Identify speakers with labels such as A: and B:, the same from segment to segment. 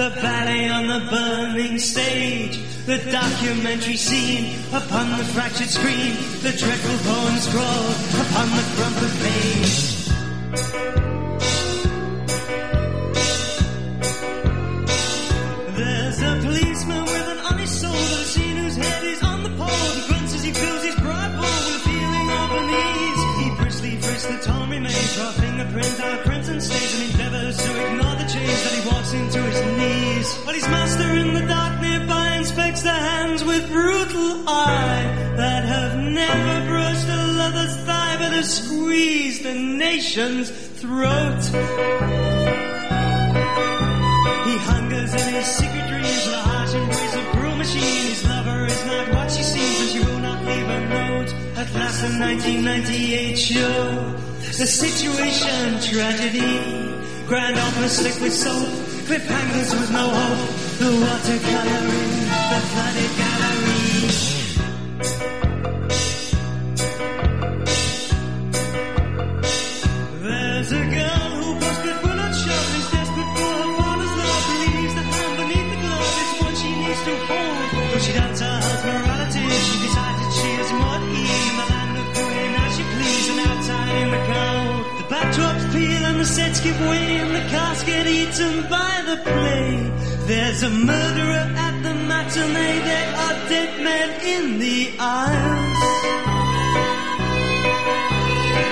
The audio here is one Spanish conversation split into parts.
A: the ballet on the burning stage, the documentary scene upon the fractured screen, the dreadful poem scrawled upon the crumpled page. There's a policeman with an honest soul that I've whose head is on the pole. The torn remains, draw fingerprint out prints and stains, and endeavors to ignore the change that he walks into his knees. But his master in the dark nearby inspects the hands with brutal eye that have never brushed a lover's thigh but have squeezed a nation's throat. He hungers in his secret dreams the harsh embrace of cruel machine. At last, the 1998 show, the situation tragedy. Grand opera slick with soap, cliffhangers with no hope. The watercoloring, the flooded the sets give way and the cast get eaten by the play. There's a murderer at the matinee. There are dead men in the aisles.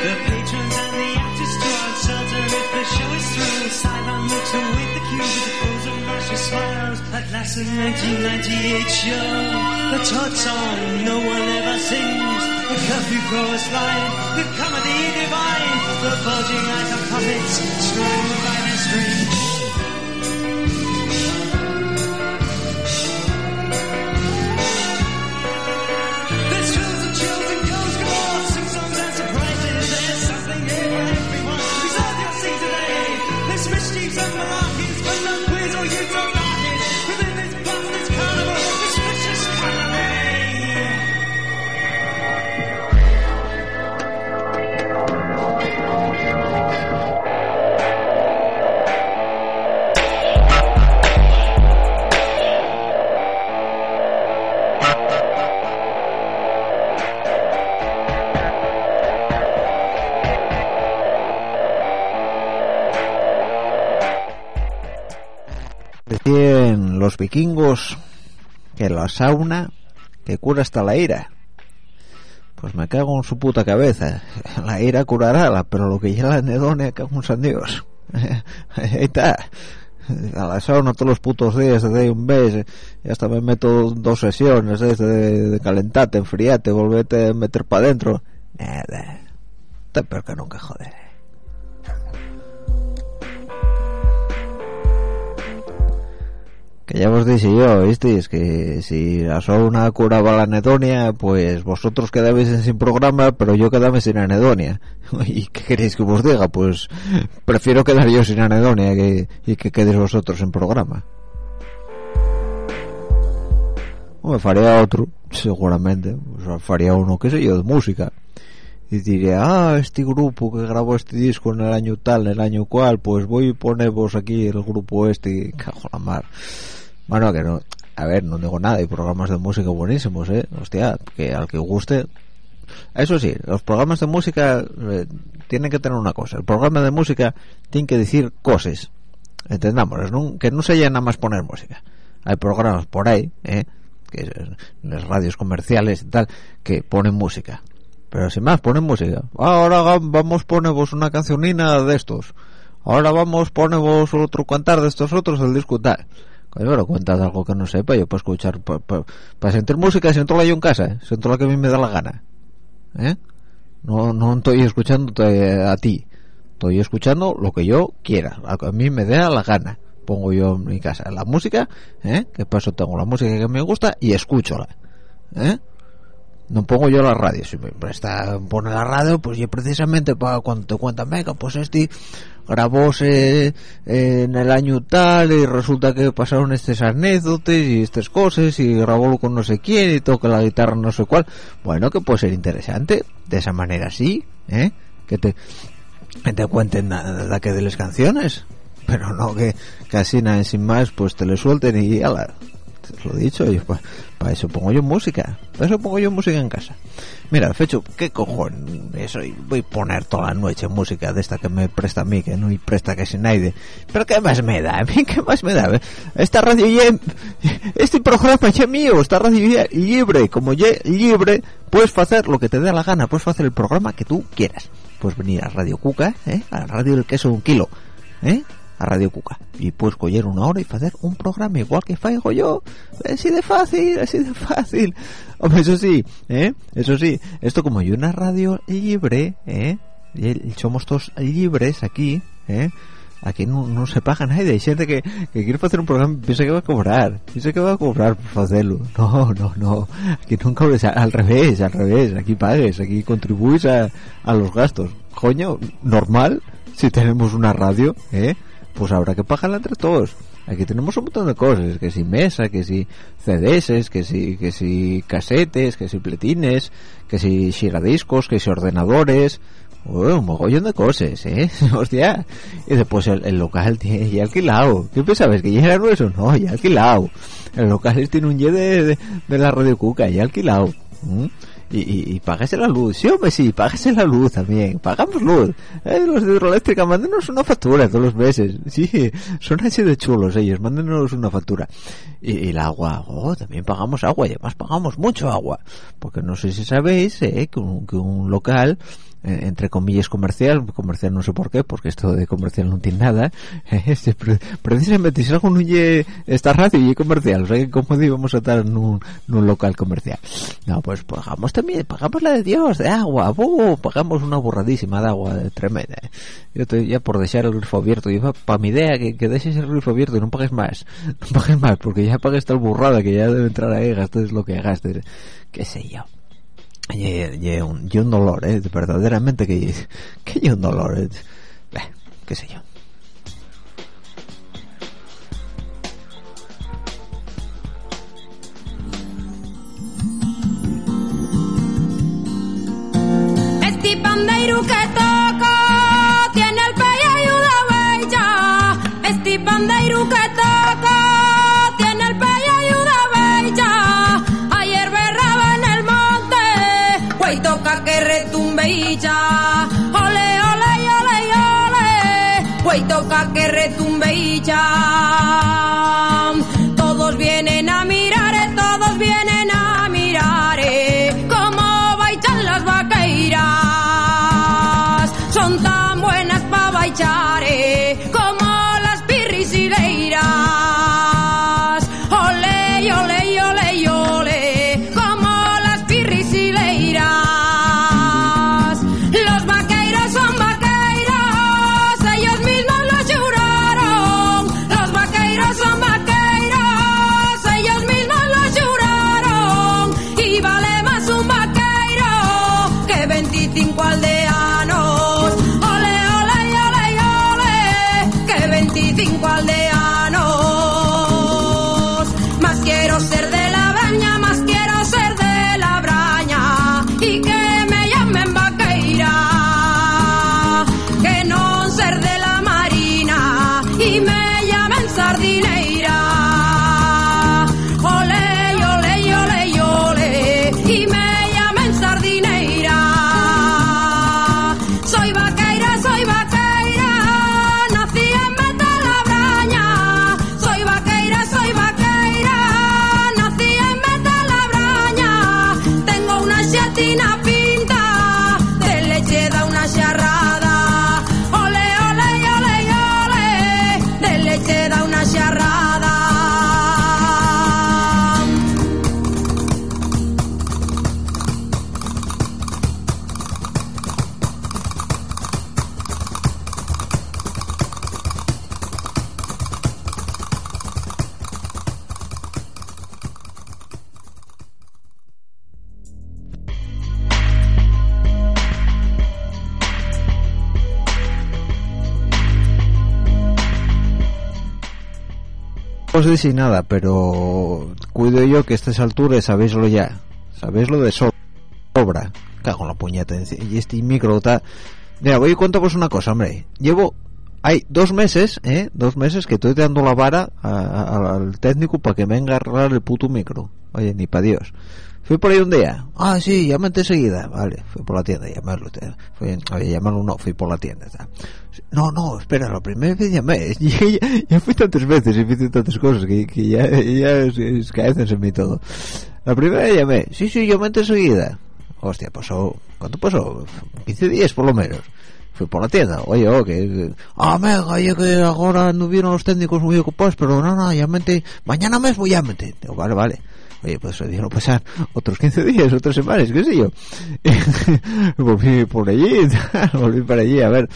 A: The patrons and the actors too uncertain if the show is through. Sideline looks and with the cues with the pose of mercy smiles. At last the 1998 show, the Todd song no one ever sings. The curfew chorus line, the comedy divine, the bulging eyes of puppets strung by
B: Los vikingos que la sauna que cura hasta la ira. Pues me cago en su puta cabeza. La ira curará, pero lo que ya la anedonia, cago en San Dios. Ahí está. A la sauna todos los putos días doy un beso. Y hasta me meto dos sesiones ¿eh? de, de calentate, enfriate, volvete a meter para adentro. Nada. Está peor que nunca, joder. Que ya os dije yo, ¿visteis? Que si la sauna curaba la anedonia, pues vosotros quedabais en sin programa, pero yo quedaba sin anedonia. ¿Y qué queréis que os diga? Pues prefiero quedar yo sin anedonia que, y que quedéis vosotros en programa. O me faría otro, seguramente. O sea, faría uno, qué sé yo, de música. Y diría, ah, este grupo que grabó este disco en el año tal, en el año cual, pues voy y ponemos aquí el grupo este, cajo la mar. Bueno, que no, a ver, no digo nada, hay programas de música buenísimos, eh, hostia, que al que guste. Eso sí, los programas de música eh, tienen que tener una cosa, el programa de música tiene que decir cosas, entendamos, ¿no? que no se llena más poner música. Hay programas por ahí, eh, que las radios comerciales y tal, que ponen música. pero sin más pone música ahora vamos ponemos una cancionina de estos ahora vamos ponemos otro cantar de estos otros el disco pero cuenta de algo que no sepa yo puedo escuchar para sentir música siento la yo en casa ¿eh? siento la que a mí me da la gana ¿eh? no no estoy escuchando a ti estoy escuchando lo que yo quiera a mí me da la gana pongo yo en mi casa la música ¿eh? que paso tengo la música que me gusta y escúchola ¿eh? no pongo yo la radio si me presta pone la radio pues yo precisamente para cuando te cuentan venga pues este grabóse en el año tal y resulta que pasaron estas anécdotas y estas cosas y grabólo con no sé quién y toca la guitarra no sé cuál. Bueno que puede ser interesante de esa manera sí ¿eh? que te cuenten nada que de las canciones. Pero no que casi nada sin más pues te le suelten y ala lo dicho yo para eso pongo yo música para eso pongo yo música en casa. Mira fecho qué cojón eso voy a poner toda la noche música de esta que me presta a mí que no hay presta que se nadie. Pero qué más me da a qué más me da esta radio ya, este programa ya mío esta radio ya libre. Como ya libre puedes hacer lo que te dé la gana puedes hacer el programa que tú quieras. Puedes venir a Radio Cuca ¿eh? a la radio del queso un kilo ¿eh? A Radio Cuca y puedes coger una hora y hacer un programa igual que faigo yo así de fácil así de fácil eso sí ¿eh? eso sí esto como yo una radio libre ¿eh? Y somos todos libres aquí ¿eh? aquí no, no se paga nadie hay gente que, que quiere hacer un programa piensa que va a cobrar piensa que va a cobrar por hacerlo no, no, no aquí cobres al revés, al revés aquí pagues, aquí contribuyes a, a los gastos coño, normal si tenemos una radio ¿eh? Pues habrá que pagarla entre todos aquí tenemos un montón de cosas que si mesa que si CDs que si que si casetes que si pletines que si giradiscos que si ordenadores un mogollón de cosas, ¿eh? Hostia. Y después el, local tiene ya alquilado. ¿Qué pensabas? ¿Que ya era nuestro? No, ya alquilado. El local tiene un Y de, de, la Radio Cuca, ya alquilado y, y, y págase la luz. Sí, hombre, sí, págase la luz también. Pagamos luz. Eh, los de hidroeléctrica, mándenos una factura todos los meses. Sí, son así de chulos ellos, mándenos una factura. Y, el agua, oh, también pagamos agua y además pagamos mucho agua. Porque no sé si sabéis eh, que, un, que un local entre comillas comercial, comercial no sé por qué, porque esto de comercial no tiene nada, este, precisamente si algo no esta radio y comercial, o como íbamos a estar en un, local comercial. No, pues pagamos también, pagamos la de Dios, de agua, pagamos una burradísima de agua tremenda. Yo estoy ya por dejar el grifo abierto, yo para mi idea que, que dejes el grifo abierto y no pagues más, no pagues más, porque ya pagues tal burrada que ya debe entrar ahí, gastes lo que gastes, qué sé yo y, un, un, dolor, ¿eh? verdaderamente que, que un dolor, ¿eh? qué sé yo.
C: Este pandeiro que toca tiene el pellejo de bella, este pandeiro que toca
B: os decís nada pero cuido yo que a estas alturas sabéislo ya sabéislo de sobra. Cago en la puñeta y este micro está mira voy a contaros una cosa hombre. Llevo hay dos meses eh dos meses que estoy dando la vara a- al técnico para que venga a arreglar el puto micro. Oye ni para dios fui por ahí un día. Ah sí llámate enseguida. Vale fui por la tienda llamarlo eh. fui, oye, llamarlo no fui por la tienda está. no no espera la primera vez llamé. Ya, ya, ya, fui tantas veces y hice tantas cosas que, que ya, ya es, es caen en mí todo. La primera vez llamé. Sí sí llámate enseguida. Hostia pasó ¿cuánto pasó? 15 días por lo menos. Fui por la tienda, oye, oh, que, ah, oh, oye, que ahora no vieron los técnicos muy ocupados, pero no, no, llámate, mañana mismo llámate, digo, vale, vale, Oye, pues dieron pasar otros 15 días, otras semanas, qué sé yo. volví por allí, volví para allí, a ver,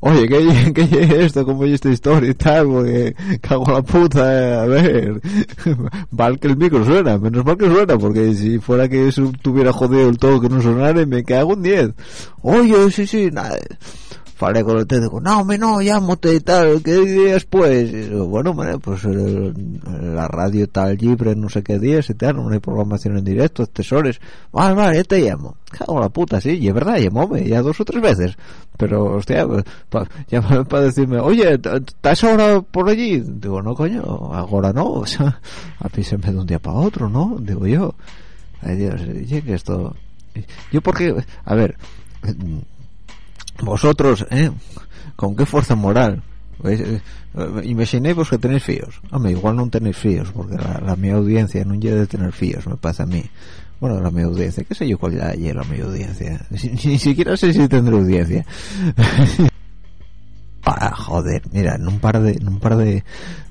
B: Oye, ¿qué, qué es esto? ¿Cómo es esta historia y tal? Porque cago la puta, eh, a ver. Mal que el micro suena, menos mal que suena, porque si fuera que eso tuviera jodido el todo que no sonara, me cago en 10. Oye, sí, sí, nada. Falé con el técnico, no, me no, llámate y tal, ¿qué días pues? Y bueno, hombre, pues eh, la radio tal libre, no sé qué días tal, no hay programación en directo, tesores. Vale, vale, te llamo. Cago la puta, sí, y es verdad, llamóme ya dos o tres veces. Pero, hostia, pa, llámame para decirme, oye, ¿estás ahora por allí? Digo, no, coño, ahora no, o sea, apíseme de un día para otro, ¿no? Digo yo. Ay, Dios, oye, que esto... Yo porque, a ver, vosotros, ¿eh? ¿Con qué fuerza moral? ¿Veis? Eh, eh, Imaginéis que tenéis fíos. Hombre, igual no tenéis fíos, porque la, la mi audiencia no llega de tener fíos, me pasa a mí. Bueno, la mi audiencia, qué sé yo cuál es la mi audiencia. Ni, siquiera sé si tendré audiencia. ah, joder, mira, en un par de, en un par de,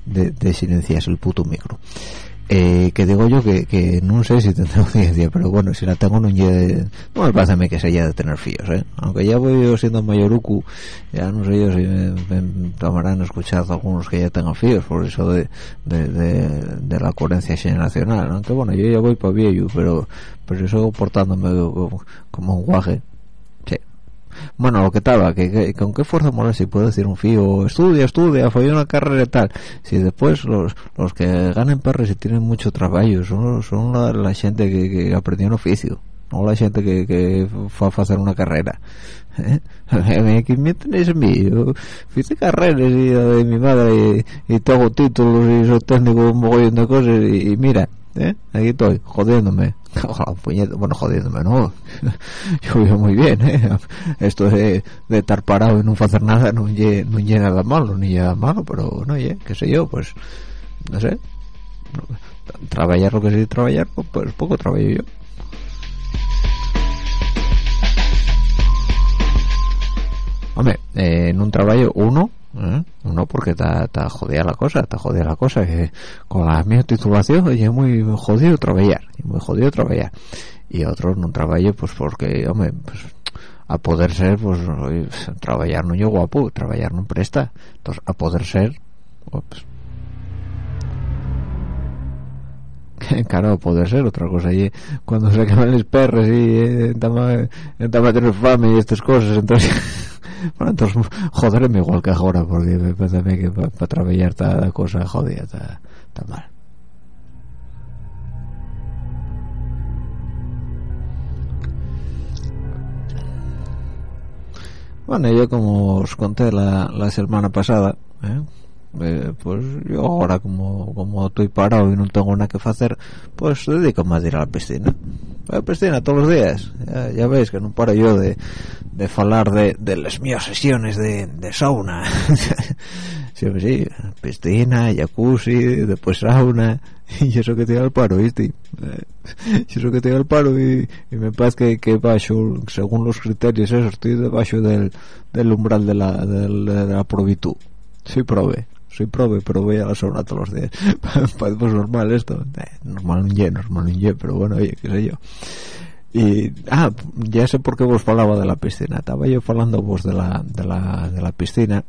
B: de, de silencias el puto micro. Eh, que digo yo que, que no sé si tendré audiencia, pero bueno, si la tengo no llegue, no me parece que se haya de tener fíos, ¿eh? Aunque ya voy yo siendo mayoruku, ya no sé yo si me, me tomarán escuchado algunos que ya tengan fíos, por eso de, de, de, la coherencia generacional, aunque bueno, yo ya voy para viejo, pero, pero eso portándome como, un guaje. Bueno, lo que estaba, que, que- con qué fuerza moral si puede decir un fío, estudia, estudia, fue una carrera y tal. Si después los, los que ganan perros y tienen mucho trabajo son, son la, la gente que, que aprendió un oficio, no la gente que, que fue a hacer una carrera. ¿Eh? ¿Qué me tenéis en mí? Yo hice carreras y de mi madre y, y tengo títulos y soy técnico un mogollón de cosas y, y mira, ¿eh? aquí estoy, jodiéndome. Bueno, jodiéndome, no. Yo vivo muy bien, ¿eh? Esto de, estar parado y no hacer nada no lle, no nada malo, ni nada malo, pero no, ye, qué sé yo, pues, no sé. Trabajar lo que sí trabajar, pues poco trabajo yo. Hombre, eh, en un trabajo uno, ¿eh? uno porque está, jodida la cosa, está jodida la cosa, que con la misma titulación es muy jodido trabajar, muy jodido trabajar. Y otros en un trabajo pues porque, hombre, pues a poder ser, pues oye, trabajar no yo guapo, trabajar no presta. Entonces, a poder ser, pues, claro, puede ser otra cosa y cuando se acaban los perros y eh, a tener fama y estas cosas entonces bueno entonces joderme igual que ahora porque me parece que para trabajar esta cosa jodida está, está mal. Bueno yo como os conté la, la semana pasada ¿eh? Eh, pues yo ahora como como estoy parado y no tengo nada que hacer pues dedico más a ir a la piscina. A la piscina todos los días. Ya veis que no paro yo de de hablar de, de las mías sesiones de, de sauna. Sí, sí, piscina, jacuzzi después sauna. Y eso que te da el paro ¿viste? Eh, y eso que te el paro y, me parece que, que bajo según los criterios eso estoy debajo del, del umbral de la, de la probitud soy prove soy prove pero voy a la sauna todos los días. Pues normal esto. Eh, normal un ye normal un ye pero bueno oye qué sé yo y ah ya sé por qué vos falaba de la piscina. Estaba yo hablando vos de la de la de la piscina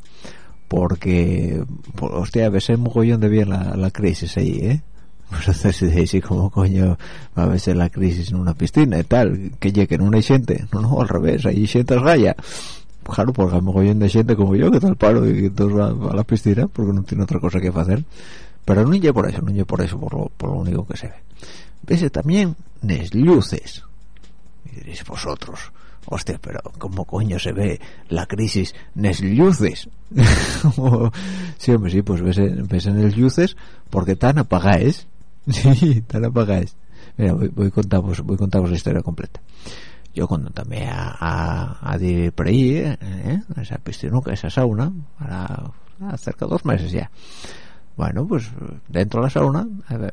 B: porque por- hostia ves un mogollón de bien la, la crisis ahí eh pues entonces así como coño va a verse la crisis en una piscina y tal que llegue no hay gente. No no al revés hay gente gaya claro porque hay mogollón de gente como yo que tal paro y todos va, a la piscina porque no tiene otra cosa que hacer. Pero no es por eso no es por eso por lo, por lo único que se ve. Vese también las luces y diréis vosotros hostia pero cómo coño se ve la crisis las luces sí hombre sí pues ves, ves en las luces porque están apagadas sí están apagadas mira voy, voy contaros voy contaros la historia completa. Yo cuando también a, a, a ir por ahí ¿eh? a esa piscinuca, a esa sauna para cerca de dos meses ya. Bueno pues dentro de la sauna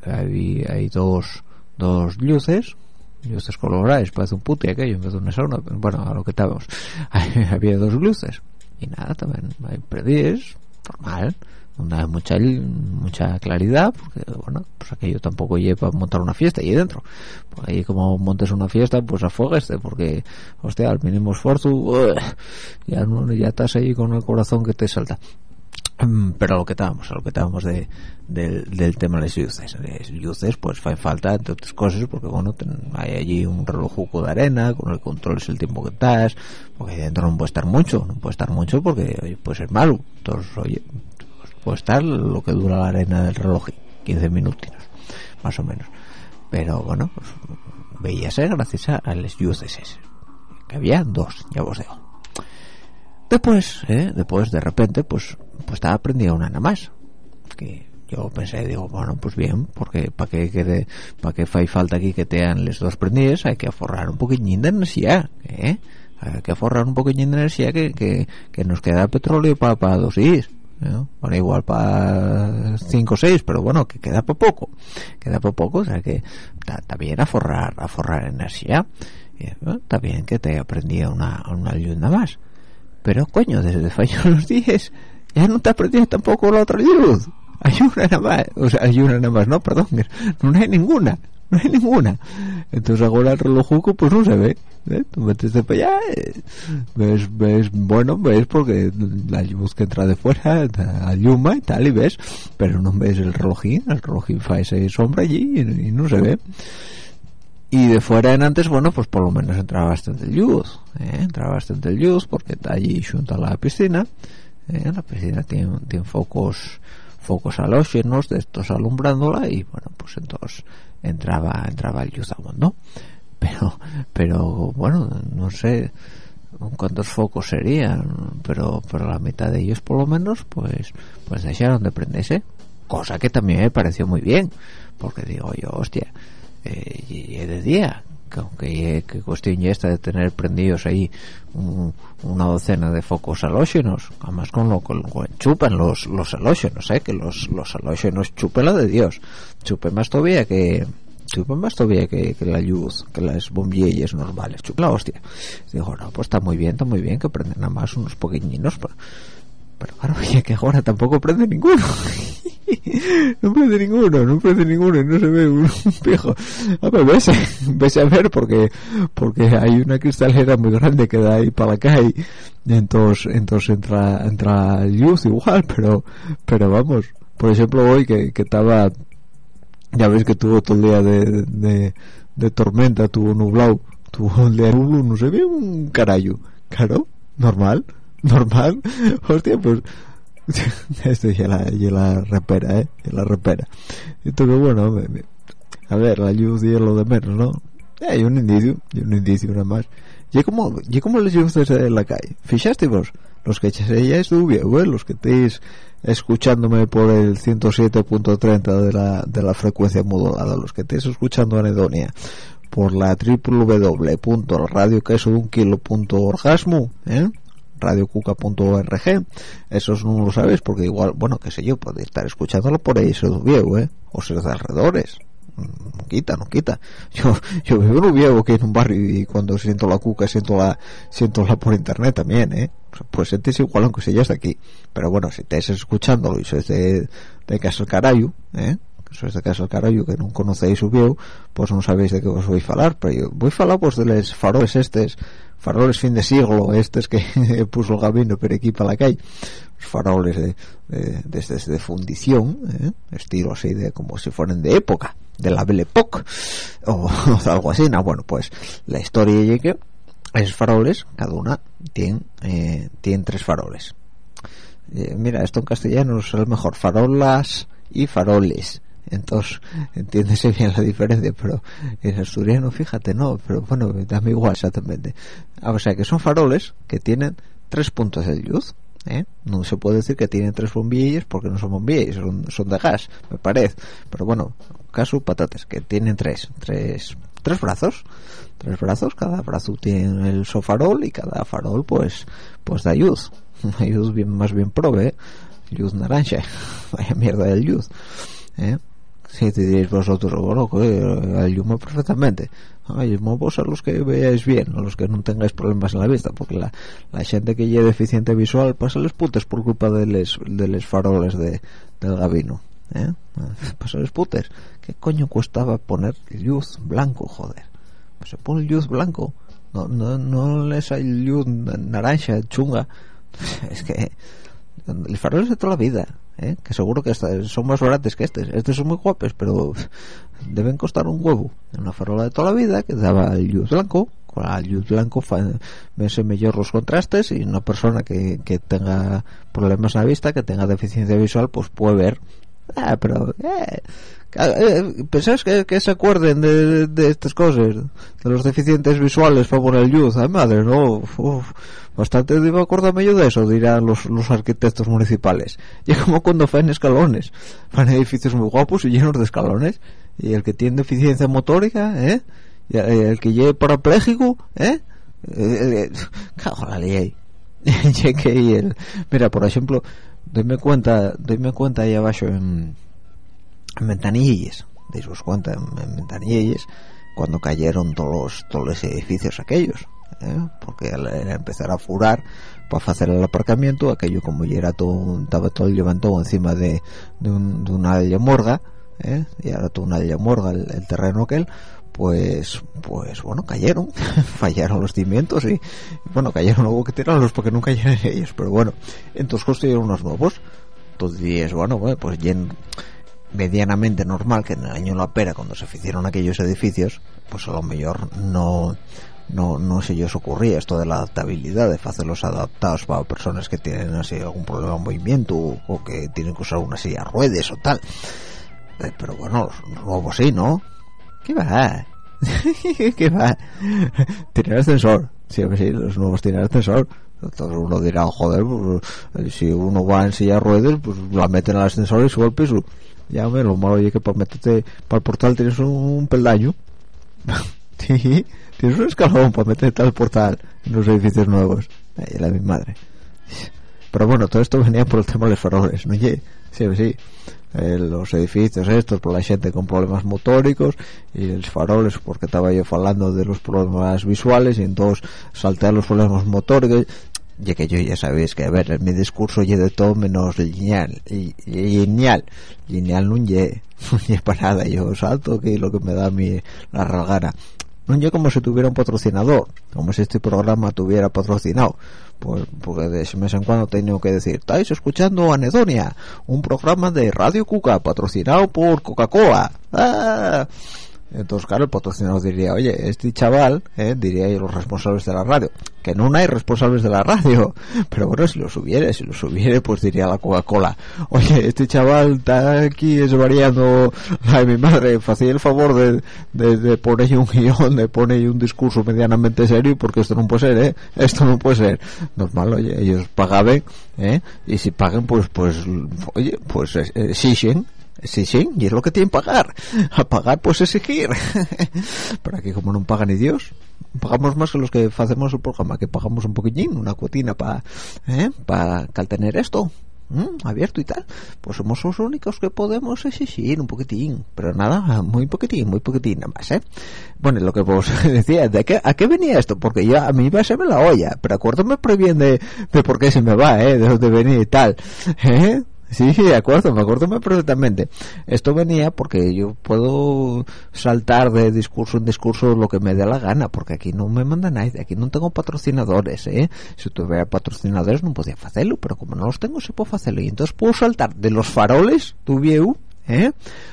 B: hay, hay dos dos luces luces coloradas parece un puti aquello en vez de una sauna bueno a lo que estábamos. Había dos luces y nada también hay predíes normal. No hay mucha mucha claridad porque bueno pues aquello tampoco lleva para montar una fiesta ahí dentro. Pues ahí como montes una fiesta pues afogueste porque hostia al mínimo esfuerzo ya ya estás ahí con el corazón que te salta pero a lo que estábamos a lo que estábamos de, del, del tema de las luces las luces pues hay falta entre otras cosas porque bueno hay allí un relojuco de arena con el control es el tiempo que estás porque dentro no puede estar mucho no puede estar mucho porque oye, puede ser malo. Entonces oye puede estar lo que dura la arena del reloj 15 minutos más o menos. Pero bueno pues veíase gracias a, a las luces que había dos ya os digo. Después ¿eh? después de repente pues pues estaba aprendiendo una nada más. Que yo pensé digo bueno pues bien porque para que quede para que fai falta aquí que tean les dos prendidas hay que aforrar un poquillín de energía ¿eh? hay que aforrar un poquillín de energía que, que, que nos queda petróleo para pa dos días ¿no? bueno igual para cinco o seis pero bueno que queda para poco queda para poco o sea que está bien aforrar aforrar energía está bien que te aprendía una, una ayuda más. Pero coño desde fallo los días ya no te aprendiendo tampoco la otra luz hay una nada más o sea hay una nada más no perdón no hay ninguna no hay ninguna entonces ahora el relojuco pues no se ve ¿eh? tú metes de para allá eh, ves ves bueno ves porque la luz que entra de fuera ayuma y tal y ves pero no ves el relojín el relojín esa sombra allí y, y no se ve y de fuera en antes bueno pues por lo menos entraba bastante luz ¿eh? entraba bastante luz porque está allí junto a la piscina ¿eh? la piscina tiene, tiene focos focos halógenos de estos alumbrándola y bueno pues entonces entraba entraba el luz ¿no? pero pero bueno no sé cuántos focos serían pero pero la mitad de ellos por lo menos pues pues dejaron de prenderse cosa que también me pareció muy bien porque digo yo hostia eh, y, y de día que que cuestión ya esta de tener prendidos ahí un, una docena de focos halógenos además con lo con, con chupan los los halógenos eh que los los halógenos chupen la de Dios chupen más todavía que chupen más todavía que, la luz que las bombillas normales chupen la hostia. Digo no pues está muy bien está muy bien que prenden nada más unos poqueñinos pero, pero claro oye que ahora tampoco prende ninguno. No prende ninguno no prende ninguno no se ve un, pijo. A ver ves, ves a ver porque porque hay una cristalera muy grande que da ahí para calle. Y entonces entonces entra entra luz igual pero pero vamos. Por ejemplo hoy que, que estaba ya ves que tuvo todo el día de, de, de tormenta tuvo nublado tuvo el día nublo no se ve un carayo claro normal normal. Hostia pues esto ya la, ya la repera eh ya la repera. Entonces bueno me, me, a ver la luz y lo de menos no hay un indicio un indicio nada más. Y como y como les luces en la calle. Fijaste vos los que es dubia ¿eh? los que estéis escuchándome por el 107.30 de la de la frecuencia modulada los que estéis escuchando anedonia por la www.radioquesodunkilo.orgasmo ¿eh? radiocuca.org esos no lo sabes porque igual bueno qué sé yo puede estar escuchándolo por ahí se viejo eh o se de alrededores. No quita no quita. Yo yo vivo en un viejo que en un barrio y cuando siento la cuca siento la siento la por internet también eh pues sientes igual aunque seas de aquí. Pero bueno si estáis escuchándolo y sois de, de Casa Carayo eh sois de Casa el Carayo que no conocéis su viejo pues no sabéis de qué os voy a hablar pero a hablar pues de los faroles estes faroles fin de siglo estes que puso el gabino por aquí para la calle. Faroles de, de, de, de fundición ¿eh? estilo así de como si fueran de época de la Belle Époque o, o, algo así no bueno pues la historia es que esos faroles cada una tiene eh, tiene tres faroles. Eh, mira esto en castellano es el mejor farolas y faroles entonces entiéndese bien la diferencia pero en asturiano fíjate no pero bueno dame igual exactamente Ah, o sea que son faroles que tienen tres puntos de luz ¿eh? no se puede decir que tienen tres bombillas porque no son bombillas son, son de gas me parece pero bueno caso patates que tienen tres tres tres brazos tres brazos cada brazo tiene el su farol y cada farol pues pues da luz luz bien más bien prove ¿eh? luz naranja vaya mierda de luz ¿eh? Si te diréis vosotros bueno que el humo perfectamente Ay, vos a los que veáis bien a los que no tengáis problemas en la vista porque la, la gente que lleve deficiente visual pasa les putes por culpa de les, de les faroles de, del gabino ¿eh? pasa les putes. ¿qué coño costaba poner luz blanco joder pues se pone luz blanco. No, no, no les hay luz naranja chunga. Es que el farol es de toda la vida ¿eh? que seguro que esta- son más baratos que estos estos son muy guapos pero deben costar un huevo. Una farola de toda la vida que daba el luz blanco con la luz blanco vense mejor los contrastes y una persona que, que tenga problemas en la vista que tenga deficiencia visual pues puede ver. Ah, pero eh, eh, ¿pensáis que, que se acuerden de, de estas cosas de los deficientes visuales para poner luz. Ay madre no Uf, bastante debo acordarme yo de eso dirán los, los arquitectos municipales. Y como cuando fan escalones. Fan edificios muy guapos y llenos de escalones. Y el que tiene deficiencia motórica ¿eh? y el que lleve parapléjico ¿eh? Eh, eh, cago en la ley. Y el mira por ejemplo doyme cuenta doyme cuenta ahí abajo en, en ventanillas deis cuenta en, en ventanillas cuando cayeron todos todos los edificios aquellos ¿eh? porque al empezar a furar para hacer el aparcamiento aquello como ya era todo estaba todo levantado encima de, de, un, de una morga ¿eh? y ahora toda una morga el, el terreno aquel pues pues bueno cayeron fallaron los cimientos y bueno cayeron luego que tirarlos porque no cayeron ellos pero bueno entonces construyeron unos nuevos entonces bueno pues yen- medianamente normal que en el año la pera cuando se hicieron aquellos edificios pues a lo mejor no no no se les ocurría esto de la adaptabilidad de hacerlos adaptados para personas que tienen así algún problema de movimiento o que tienen que usar una silla de ruedas o tal. Eh, pero bueno los nuevos sí no ¿qué va? ¿qué va? tienen ascensor. Sí sí los nuevos tienen ascensor. Entonces uno dirá joder pues, si uno va en silla de ruedas pues la meten al ascensor y sube al piso ya me lo malo oye que para meterte para el portal tienes un peldaño. Sí, tienes un escalón para meterte al portal en los edificios nuevos. Ay, la mi madre. Pero bueno todo esto venía por el tema de los faroles no sí sí. Eh, los edificios estos por la gente con problemas motóricos y los faroles porque estaba yo hablando de los problemas visuales y entonces salté a los problemas motóricos ya que yo ya sabéis que a ver mi discurso ye de todo menos lineal y, y- lineal. Lineal no ye no para nada. Yo salto que lo que me da mí la real gana no ye como si tuviera un patrocinador como si este programa tuviera patrocinado pues porque de vez en cuando tengo que decir estáis escuchando Anedonia un programa de Radio Cuca patrocinado por Coca-Cola ¡Ah! Entonces claro el patrocinador diría oye este chaval eh, diría los responsables de la radio que no hay responsables de la radio pero bueno si lo subiere si lo subiere pues diría la Coca-Cola oye este chaval está aquí es variando ay mi madre hacía el favor de, de, de poner un guion de poner un discurso medianamente serio porque esto no puede ser eh esto no puede ser normal oye ellos pagaban eh y si pagan pues pues oye pues eh, exigen Sí, sí, y es lo que tienen que pagar. A pagar, pues exigir. Pero aquí, como no paga ni Dios, pagamos más que los que hacemos el programa, que pagamos un poquillín, una cuotina para ¿eh? pa tener esto abierto y tal. Pues somos los únicos que podemos exigir un poquitín. Pero nada, muy poquitín, muy poquitín nada más, ¿eh? Bueno, lo que vos decía, ¿de qué, ¿a qué venía esto? Porque ya a mí va a serme la olla, pero acuérdame pre bien de, de por qué se me va, ¿eh? De dónde venía y tal, ¿eh? Sí, de acuerdo, me acuerdo perfectamente. Esto venía porque yo puedo saltar de discurso en discurso lo que me dé la gana, porque aquí no me manda nadie, aquí no tengo patrocinadores, ¿eh? Si tuviera patrocinadores no podía hacerlo, pero como no los tengo, sí puedo hacerlo. Y entonces puedo saltar de los faroles, tu view, ¿eh?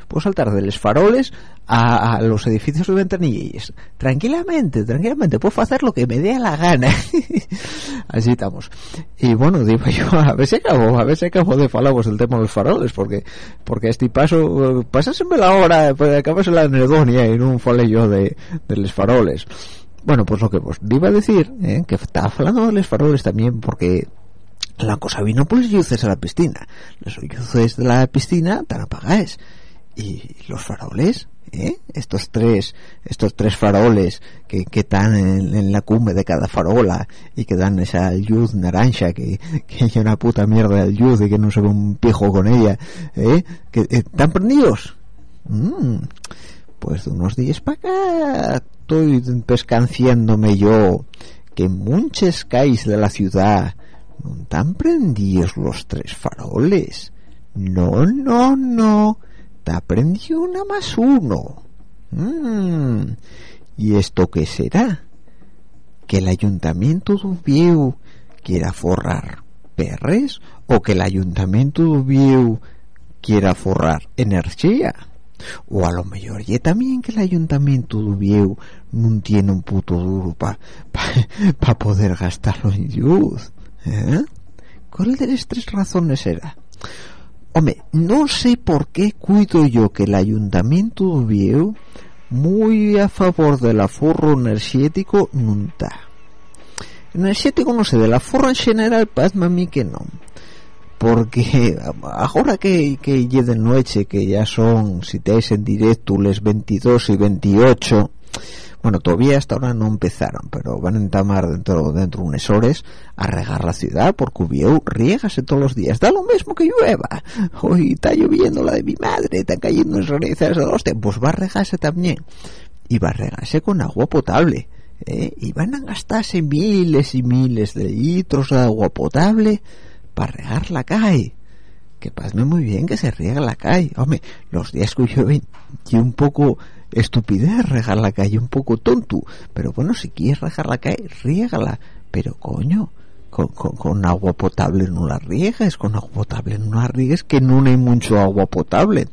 B: puedo saltar de los faroles a, los edificios de ventanillas tranquilamente tranquilamente puedo hacer lo que me dé la gana así estamos y bueno digo yo a ver si acabo a ver si acabo de falaros el tema de los faroles porque porque este paso pasáseme la hora pues acabas la anedonia y no fale yo de, de los faroles bueno pues lo que os iba a decir ¿eh? que estaba hablando de los faroles también porque la cosa vino por los luces a la piscina los luces de la piscina están apagadas y los faroles ¿eh? estos tres estos tres faroles que, que están en, la cumbre de cada farola y que dan esa luz naranja que, que es una puta mierda de luz y que no se ve un pijo con ella ¿eh? que eh, están prendidos Mm, pues de unos días para acá estoy pescanciéndome yo que en muchas de la ciudad no están prendidos los tres faroles no no no. Te prendido una más uno. Mm, y esto qué será que el ayuntamiento de Ubieu quiera forrar perres o que el ayuntamiento de Ubieu quiera forrar energía o a lo mejor y también que el ayuntamiento de Ubieu no tiene un puto duro para pa, pa poder gastarlo en luz ¿eh? ¿cuál de las tres razones será? hombre, no sé por qué cuido yo que el ayuntamiento de Ubieu muy a favor del aforro energético está energético no sé del aforro en general pasma a mí que no porque ahora que, que ya de noche que ya son si te en directo les 22 y 28 bueno todavía hasta ahora no empezaron pero van a entamar dentro dentro de unas horas a regar la ciudad porque Ubieu riegase todos los días. Da lo mismo que llueva. Hoy está lloviendo la de mi madre están cayendo en realizas de los pues va a regarse también. Y va a regarse con agua potable ¿eh? y van a gastarse miles y miles de litros de agua potable para regar la calle. Que pasme muy bien que se riega la calle. Hombre los días que llueven y un poco estupidez regar la calle un poco tonto. Pero bueno si quieres regar la calle riégala. Pero coño con, con, con agua potable no la riegues con agua potable no la riegues que no hay mucho agua potable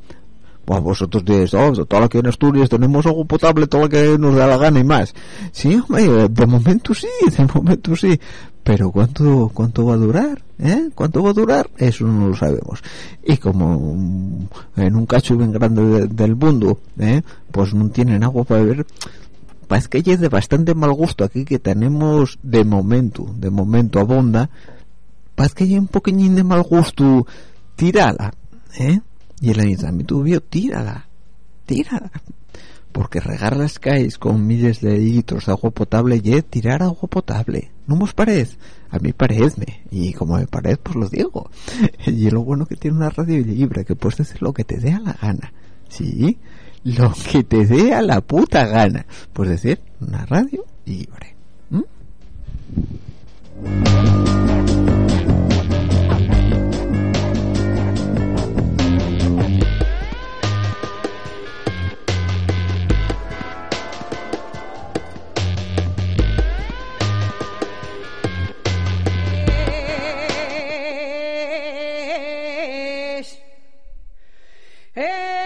B: pues vosotros diréis, oh, todo lo que en Asturias tenemos agua potable, todo lo que nos da la gana y más. Sí, hombre, de momento sí, de momento sí. Pero ¿cuánto, cuánto va a durar? ¿Eh? ¿Cuánto va a durar? Eso no lo sabemos. Y como en un cacho bien grande de, del mundo, ¿eh? pues no tienen agua para beber, parece que es de bastante mal gusto aquí que tenemos de momento, de momento abonda, parece que hay un poquillín de mal gusto, tirala, ¿eh? Y el ayuntamiento vio tírala tírala porque regar las calles con miles de litros de agua potable y tirar agua potable no os parece a mí parece y como me parece pues lo digo y lo bueno que tiene una radio libre que puedes decir lo que te dé a la gana sí lo que te dé a la puta gana puedes decir una radio libre.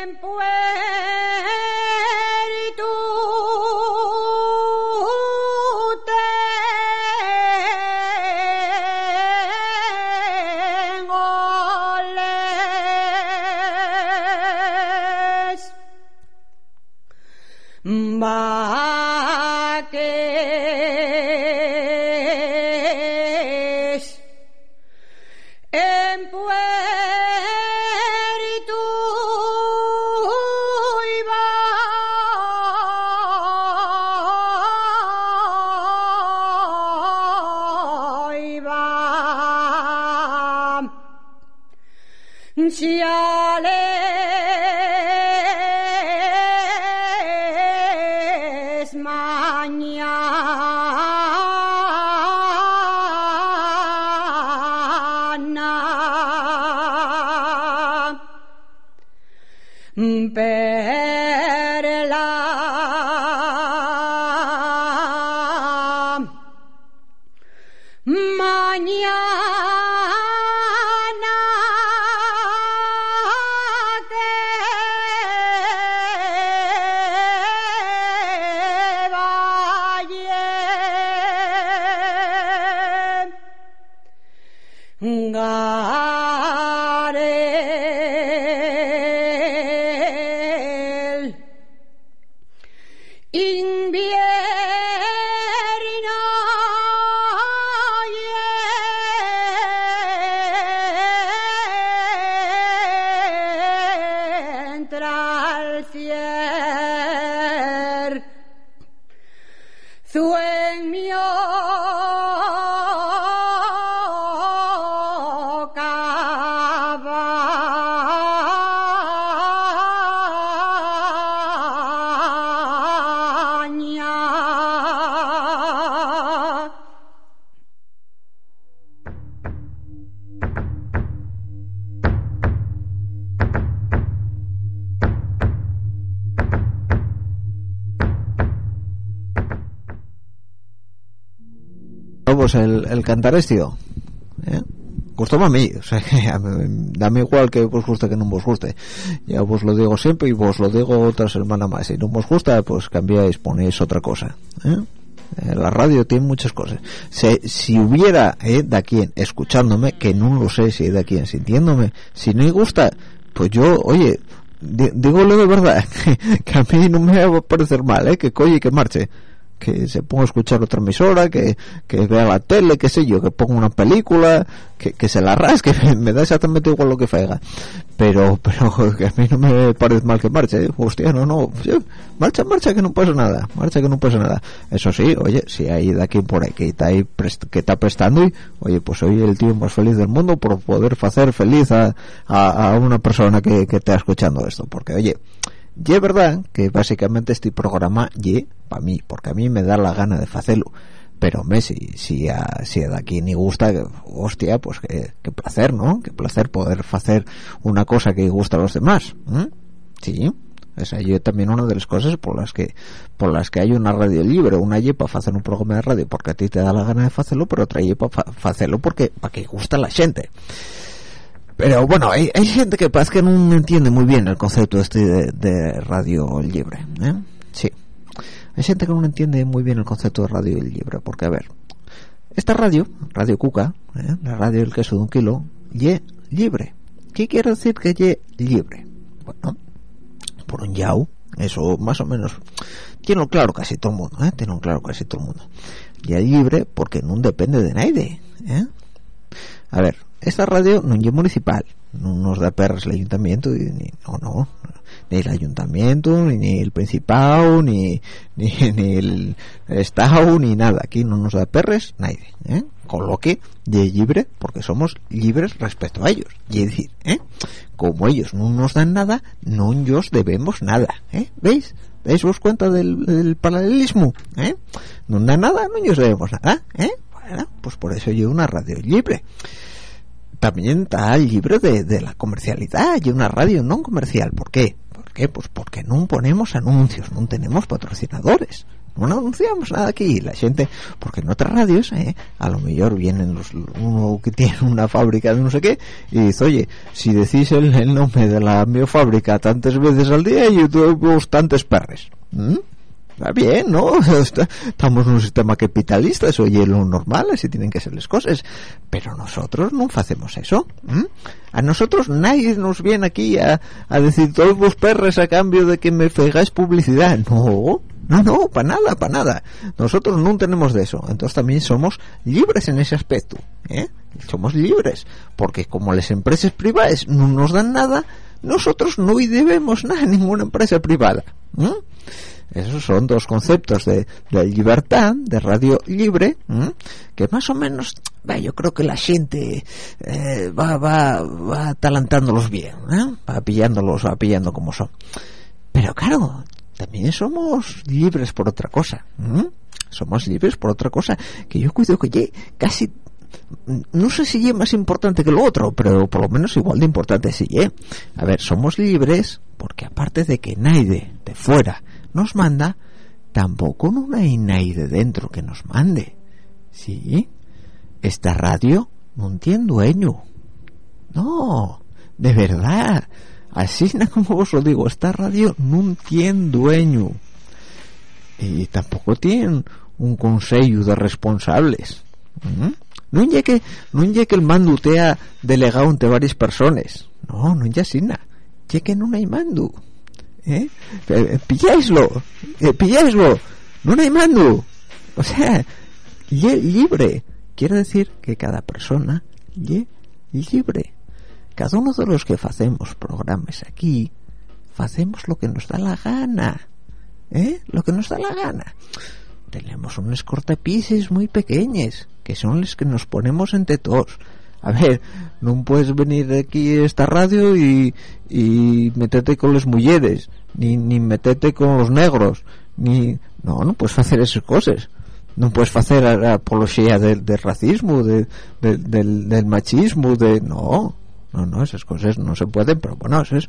C: En
B: pues el, el cantar es tío ¿eh? gustó a mí o sea que dame igual que vos guste que no vos guste ya vos lo digo siempre y vos lo digo otra semana más si no vos gusta pues cambiáis ponéis otra cosa ¿eh? Eh, la radio tiene muchas cosas si, si hubiera eh, de aquí escuchándome que no lo sé si hay de aquí sintiéndome si no me gusta pues yo oye dígolo de verdad que, a mí no me va a parecer mal ¿eh? que colle y que marche que se ponga a escuchar otra emisora, que, que vea la tele, qué sé yo, que ponga una película, que, que se la rasque, me da exactamente igual lo que faiga. Pero, pero que a mí no me parece mal que marche, ¿eh? hostia, no, no, marcha, marcha, que no pasa nada, marcha, que no pasa nada. Eso sí, oye, si hay de aquí por ahí que está ahí que está prestando y, oye, pues soy el tío más feliz del mundo por poder hacer feliz a, a, a una persona que, que está escuchando esto, porque oye, y es verdad que básicamente este programa y para mí, porque a mí me da la gana de hacerlo. Pero me si, si, a, si a de aquí ni gusta, hostia, pues qué, qué placer, ¿no? Qué placer poder hacer una cosa que gusta a los demás. ¿eh? Sí. Esa yo también una de las cosas por las que por las que hay una radio libre, una y para hacer un programa de radio porque a ti te da la gana de hacerlo, pero otra y para hacerlo porque para que gusta a la gente. Pero bueno, hay, hay gente que parece que no entiende muy bien el concepto este de, radio libre. ¿eh? Sí. Hay gente que no entiende muy bien el concepto de radio libre. Porque, a ver, esta radio, Radio Cuca, ¿eh? la radio del queso de un kilo, y libre. ¿Qué quiere decir que ye libre? Bueno, por un yau, eso más o menos tiene claro casi todo el mundo, ¿eh? tiene claro casi todo el mundo. Y es libre porque no depende de nadie. ¿eh? A ver, esta radio no es municipal, no nos da perras el ayuntamiento, ni, no, no, ni el ayuntamiento, ni, ni el principado, ni, ni, ni el estado, ni nada. Aquí no nos da perres nadie, ¿eh? Con lo que es libre, porque somos libres respecto a ellos. Y decir, ¿eh? Como ellos no nos dan nada, no nos debemos nada, ¿eh? ¿Veis? ¿Veis vos cuenta del, paralelismo? ¿eh? No dan nada, no nos debemos nada, ¿eh? Bueno, pues por eso yo una radio libre también está libre de, de la comercialidad y una radio no comercial. ¿Por qué? ¿Por qué? Pues porque no ponemos anuncios, no tenemos patrocinadores. No anunciamos nada aquí. La gente, porque en otras radios, eh, a lo mejor vienen los, uno que tiene una fábrica de no sé qué y dice, oye, si decís el, el nombre de la mi fábrica tantas veces al día, yo tengo tantos perres. ¿Mm? Está bien, ¿no? Estamos en un sistema capitalista, eso y lo normal, así tienen que ser las cosas. Pero nosotros no hacemos eso. ¿m? A nosotros nadie nos viene aquí a, a decir todos vos perres a cambio de que me fegáis publicidad. No, no, no, para nada, para nada. Nosotros no tenemos de eso. Entonces también somos libres en ese aspecto. ¿eh? Somos libres. Porque como las empresas privadas no nos dan nada, nosotros no debemos nada a ninguna empresa privada. Esos son dos conceptos de, de libertad, de radio libre, que más o menos, yo creo que la gente eh, va, va, va talantándolos bien, ¿eh? va pillándolos, va pillando como son. Pero claro, también somos libres por otra cosa. Somos libres por otra cosa, que yo cuido que casi no sé si es más importante que lo otro, pero por lo menos igual de importante sí, ¿eh? A ver, somos libres porque aparte de que nadie de fuera nos manda, tampoco no hay nadie dentro que nos mande. ¿Sí? Esta radio no tiene dueño. No, de verdad. Así como os lo digo, esta radio no tiene dueño. Y tampoco tiene un consejo de responsables. ¿Mm? no es que no es que el mando te ha delegado entre varias personas no no es así es que no hay mando ¿eh? eh pilláislo eh, pilláislo. No hay mando. O sea libre. Quiere decir que cada persona es libre. Cada uno de los que hacemos programas aquí hacemos lo que nos da la gana. ¿eh? lo que nos da la gana. Tenemos unos cortapices muy pequeños que son los que nos ponemos entre todos a ver, no puedes venir aquí a esta radio y, y meterte con las mujeres, ni, ni meterte con los negros, ni... No, no puedes hacer esas cosas. No puedes hacer apología del, del racismo, de, del, del machismo, de... No, no, no, esas cosas no se pueden, pero bueno, eso es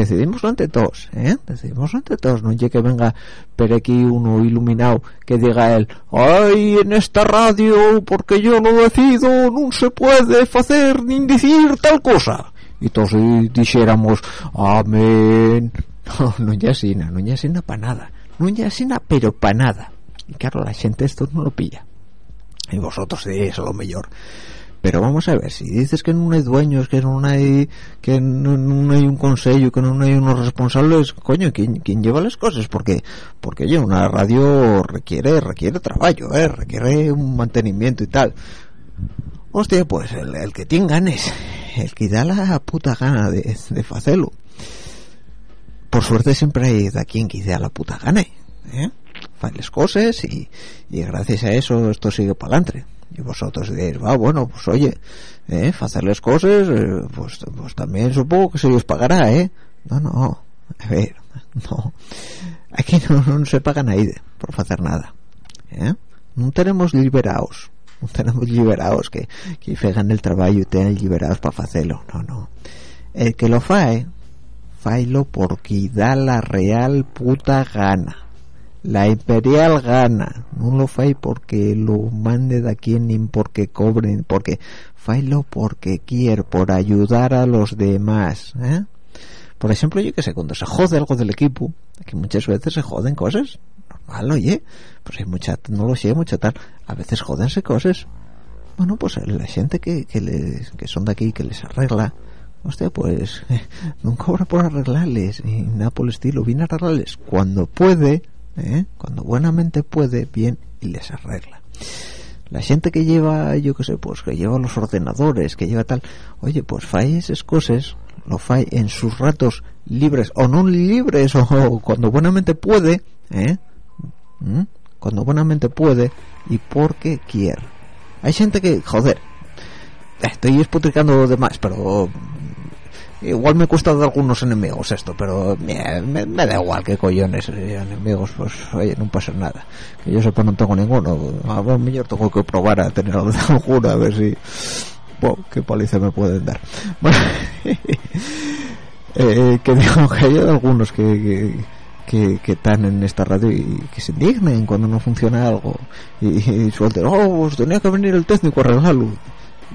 B: decidimos ante todos, ¿eh? Decidimos ante todos, no llegue que venga pero aquí uno iluminado que diga él, ay, en esta radio, porque yo lo decido, no se puede hacer ni decir tal cosa. Y todos dijéramos, amén. No, no ya sina, no ya sina para nada, no ya sina pero para nada. Y claro, la gente esto no lo pilla. Y vosotros diréis a lo mejor, pero vamos a ver si dices que no hay dueños que no hay que no, hay un consejo que no hay unos responsables coño ¿quién, lleva las cosas porque porque una radio requiere requiere trabajo ¿eh? requiere un mantenimiento y tal hostia pues el, que tiene ganas el que da la puta gana de, de hacerlo por suerte siempre hay de quien que da la puta gana ¿eh? las cosas y, y gracias a eso esto sigue para adelante y vosotros diréis va bueno pues oye eh, hacerles cosas eh, pues, pues también supongo que se les pagará eh no no a ver no. Aquí no, se paga nadie por hacer nada ¿eh? no tenemos liberados no tenemos liberados que que fegan el trabajo y tengan liberados para hacerlo no no. El que lo fae failo porque da la real puta gana la imperial gana no lo fai porque lo mande de aquí ni porque cobren porque failo porque quiere por ayudar a los demás ¿eh? por ejemplo yo que sé cuando se jode algo del equipo que muchas veces se joden cosas normal oye pues hay mucha tecnología mucha tal a veces jodense cosas bueno pues la gente que, que, les, que son de aquí que les arregla hostia pues no cobra por arreglarles ni nada por el estilo viene a arreglarles cuando puede ¿eh? cuando buenamente puede bien y les arregla la gente que lleva yo qué sé pues que lleva los ordenadores que lleva tal oye pues fae esas cosas lo fae en sus ratos libres o no libres o, cuando buenamente puede ¿eh? ¿Mm? cuando buenamente puede y porque quiere hay gente que joder estoy esputricando de más pero igual me cuesta de algunos enemigos esto pero me, da igual que cojones eh, enemigos pues oye no pasa nada. Que yo sepa no tengo ninguno. A lo mejor tengo que probar a tener alguno a ver si bueno, qué paliza me pueden dar. Bueno eh, que digo que hay algunos que, que están en esta radio y que se indignen cuando no funciona algo. Y, suelten oh pues tenía que venir el técnico a arreglarlo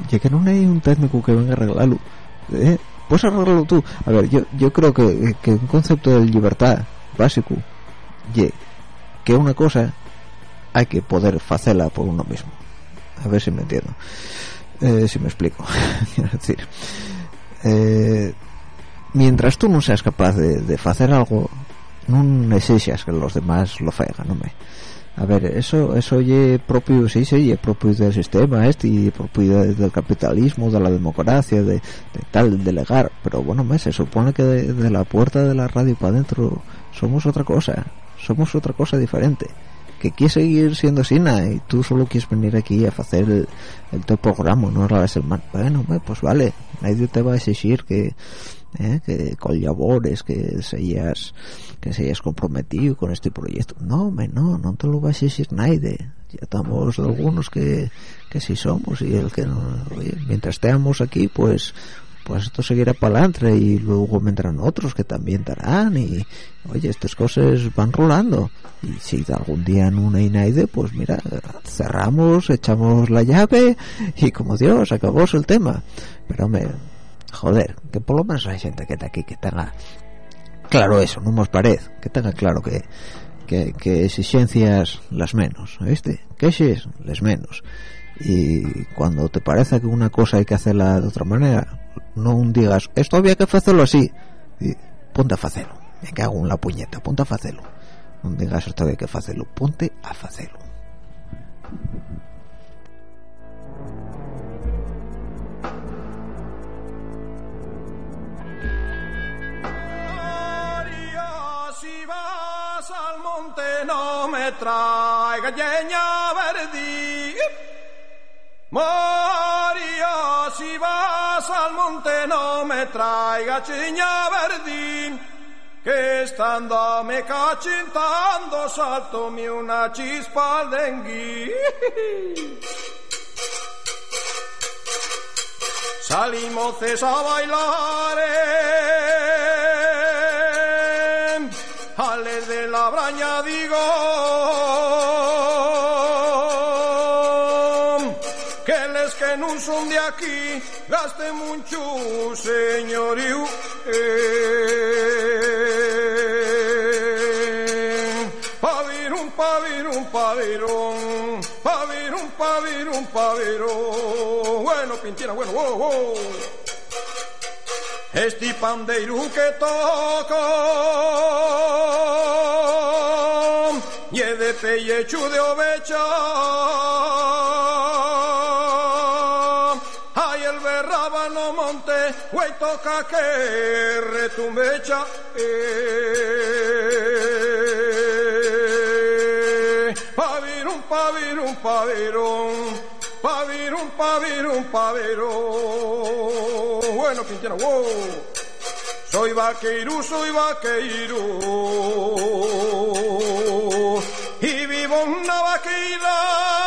B: ya que no hay un técnico que venga a arreglarlo ¿eh? Puedes arreglarlo tú. A ver yo yo creo que, que un concepto de libertad básico que una cosa hay que poder hacerla por uno mismo. A ver si me entiendo. Eh, si me explico. Quiero decir eh, mientras tú no seas capaz de, de hacer algo no necesitas que los demás lo hagan no me a ver eso eso es propio sí sí es propio del sistema este y propio del capitalismo de la democracia de, tal de delegar. Pero bueno me se supone que de, la puerta de la radio para adentro somos otra cosa somos otra cosa diferente. Que quieres seguir siendo Sina y tú solo quieres venir aquí a hacer el, el programa no la el man bueno pues vale nadie te va a exigir que ¿eh? que colabores, que seas que seas comprometido con este proyecto. No, me, no, no te lo va a decir nadie. Ya estamos algunos que, que sí somos y el que no, mientras estemos aquí, pues pues esto seguirá para adelante y luego vendrán otros que también darán y oye estas cosas van rolando y si algún día no hay nadie pues mira cerramos echamos la llave y como Dios acabó el tema pero me joder, que por lo menos hay gente que está aquí que tenga claro eso, no nos parece, que tenga claro que, que, exigencias las menos, ¿viste? Que es las menos. y cuando te parece que una cosa hay que hacerla de otra manera no digas esto había que hacerlo así y ponte a hacerlo. Me cago en la puñeta ponte a hacerlo. No digas esto había que hacerlo ponte a hacerlo
D: vas al monte no me traiga lleña verdi. María, si vas al monte no me traiga chiña verdín, que estando me cachintando saltóme una chispa al dengue. Salimos a bailar en Ale de la braña digo que les que no son de aquí gaste mucho señorío eh. Pavirum, pavirum, pavirum, pavirum, pavirum. Bueno, Pintina, bueno, wow, wow. Pandeiro que toco y es de de ovecha. Ay, el berrábano monte, güey, toca que retumbecha. Eh. Pavirum, pavirum, pavirum, pavirum, pavirum, pavirum. Bueno, Quintana, wow. Soy vaqueiro, soy vaqueiro. Y vivo en una vaqueirada.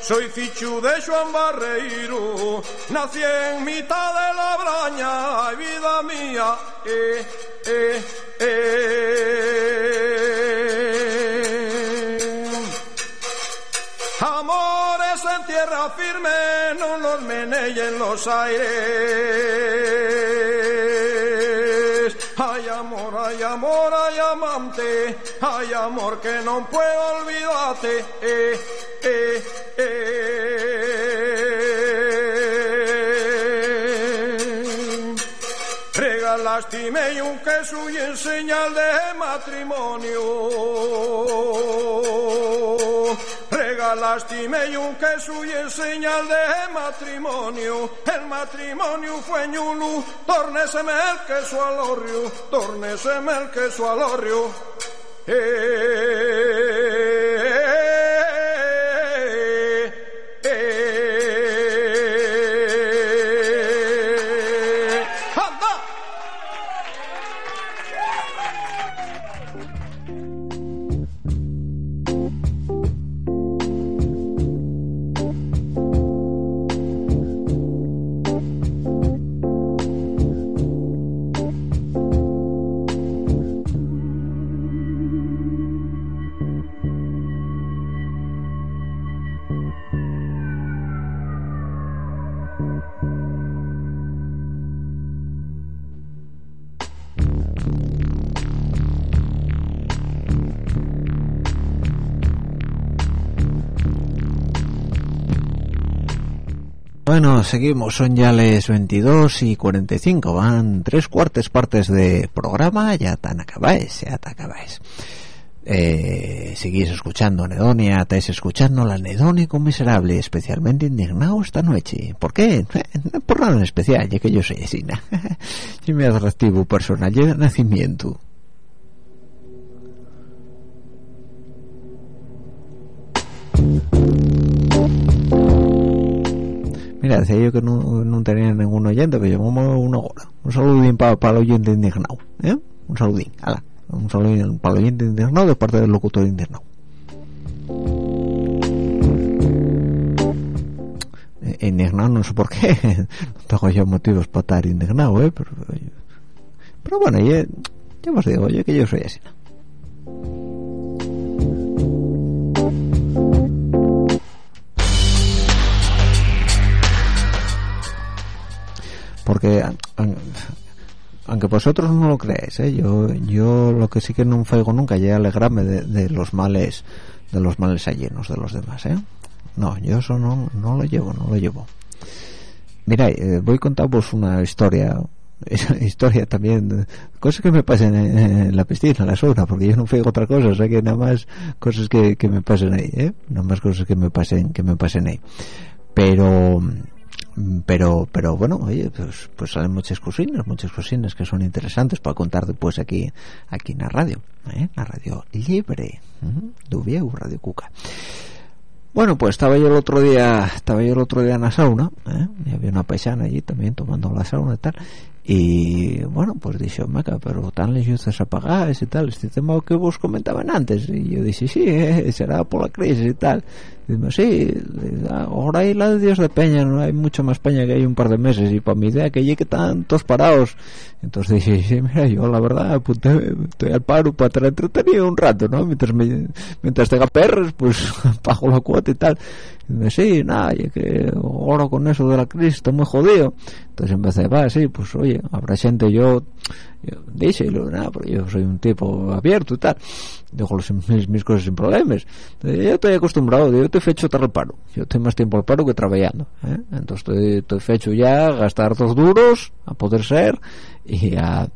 D: Soy fichu de Joan Barreiro, nací en mitad de la braña, ay vida mía, eh, eh, eh. Los menellen los aires. Hay amor, hay amor, hay amante, hay amor que no puedo olvidarte. Eh, eh, eh. Regalaste y un queso y en señal de matrimonio. Regalaste y un queso y en señal de matrimonio. El matrimonio fue ñulu, tornéseme el queso al orrio, tornéseme el queso al orrio. Eh,
B: Bueno, seguimos, son ya les 22 y 45, van tres cuartas partes de programa, ya tan acabáis, ya te acabáis. Eh, seguís escuchando Anedonia, estáis escuchando la Anedónico Miserable, especialmente indignado esta noche. ¿Por qué? Por nada en especial, ya que yo soy asina. y mi atractivo personal de nacimiento. Mira, decía yo que no, no tenía ningún oyente, pero llevamos una hora. Un saludín para el oyente indignado, ¿eh? Un saludín, ala. Un saludín para el oyente indignado de parte del locutor indignado. Eh, Indignado no sé por qué, no tengo yo motivos para estar indignado, ¿eh? Pero, pero bueno, ya, ya os digo, yo que yo soy así. Porque aunque vosotros no lo creáis ¿eh? yo yo lo que sí que no faigo nunca ya alegrarme de, los males de los males allenos de los demás ¿eh? no yo eso no, no lo llevo no lo llevo mira eh, voy a contaros una historia historia también cosas que me pasen en, la piscina en la sauna porque yo no fego otra cosa o sea que nada más cosas que, que me pasen ahí ¿eh? nada más cosas que me pasen que me pasen ahí pero pero pero bueno oye pues pues salen muchas cocinas muchas cocinas que son interesantes para contar después aquí aquí en la radio ¿eh? la radio libre uh -huh. Radio Cuca bueno pues estaba yo el otro día estaba yo el otro día en la sauna ¿eh? y había una paisana allí también tomando la sauna y tal y bueno pues dije meca pero tan luces apagadas y tal este tema que vos comentaban antes y yo dije sí eh, será por la crisis y tal y digo, sí ahora hay la de Dios de Peña no hay mucho más Peña que hay un par de meses y para mi idea que llegue tantos parados entonces dije sí mira yo la verdad apunté, estoy al paro para estar entretenido un rato no mientras mientras tenga perros pues pago la cuota y tal sí nada que ahora con eso de la crisis muy jodido. Entonces empecé va sí pues oye habrá gente yo, yo dice nada porque yo soy un tipo abierto y tal. Dejo los, mis, mis cosas sin problemas. Entonces, yo estoy acostumbrado yo estoy fecho estar al paro. Yo estoy más tiempo al paro que trabajando ¿eh? entonces estoy, estoy fecho ya a gastar dos duros a poder ser y a